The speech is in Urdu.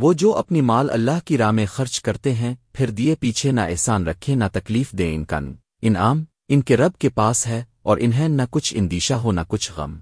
وہ جو اپنی مال اللہ کی راہ میں خرچ کرتے ہیں، پھر دیے پیچھے نہ احسان رکھے، نہ تکلیف دیں ان کا انعام، ان کے رب کے پاس ہے اور انہیں نہ کچھ اندیشہ ہو، نہ کچھ غم۔